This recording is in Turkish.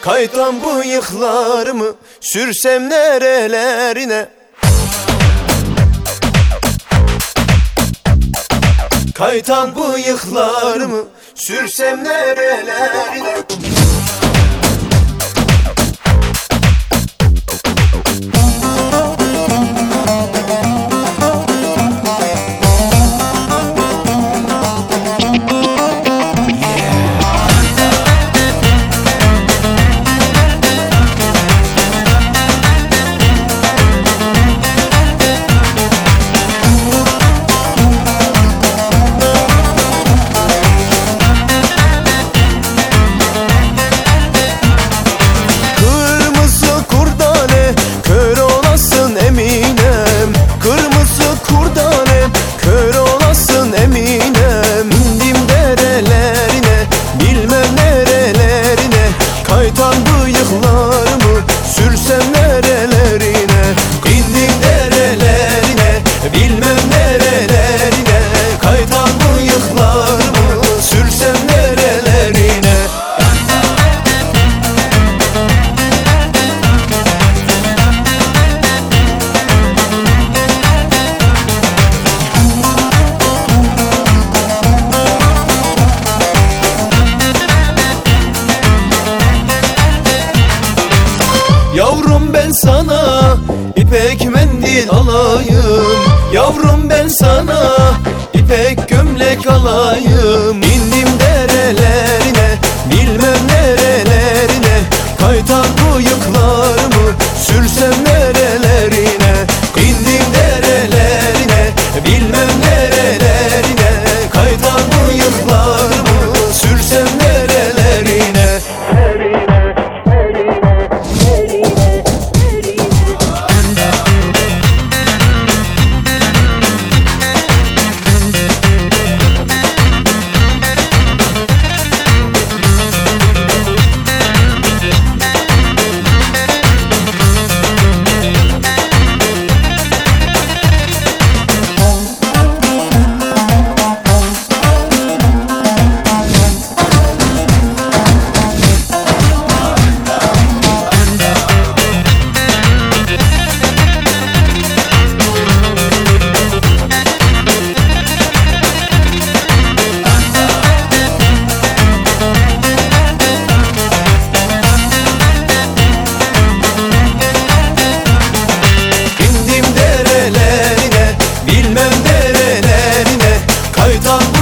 Kaytan bıyıklarımı sürsem nerelerine? Kaytan bıyıklarımı sürsem nerelerine İpek mendil alayım. Yavrum ben sana İpek gömlek alayım. Don't